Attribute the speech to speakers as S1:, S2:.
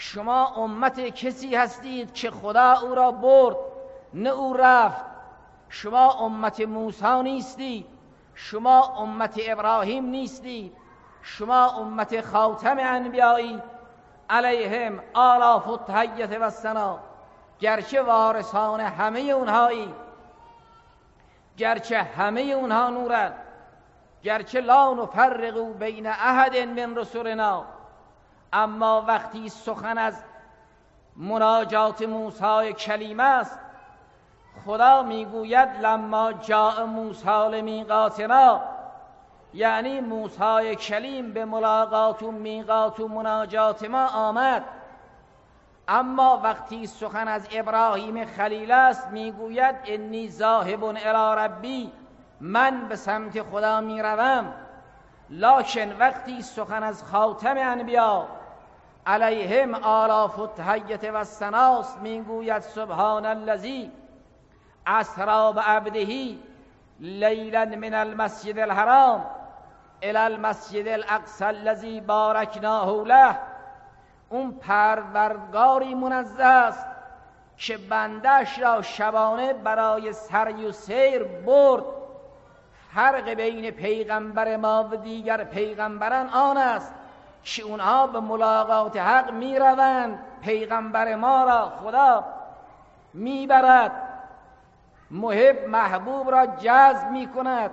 S1: شما امت کسی هستید که خدا او را برد نه او رفت. شما امت موسی نیستید شما امت ابراهیم نیستید شما امت خاتم انبیایی علیهم آلاف و تحیت و سنا گرچه وارثان همه اونهایی گرچه همه اونها نورند گرچه لا نفرقو بین احد من رسولنا اما وقتی سخن از مناجات موسی کلیم است خدا می‌گوید لما جاء موسی لمیقاتنا یعنی موسی کلیم به ملاقات و میقات و مناجات ما آمد. اما وقتی سخن از ابراهیم خلیل است می‌گوید انی ذاهب الی ربی من به سمت خدا می‌روم. لکن وقتی سخن از خاتم انبیا علیهم آلاف و تحیت و سناس می‌گوید سبحان الذی اسرا به لیلا من المسجد الحرام الى المسجد الاقصى الذي بارکناه له. اون پروردگاری منزه است که بندش را شبانه برای سری و سیر برد. فرق بین پیغمبر ما و دیگر پیغمبران آن است که اونها به ملاقات حق می روند پیغمبر ما را خدا می‌برد. محب محبوب را جذب می کند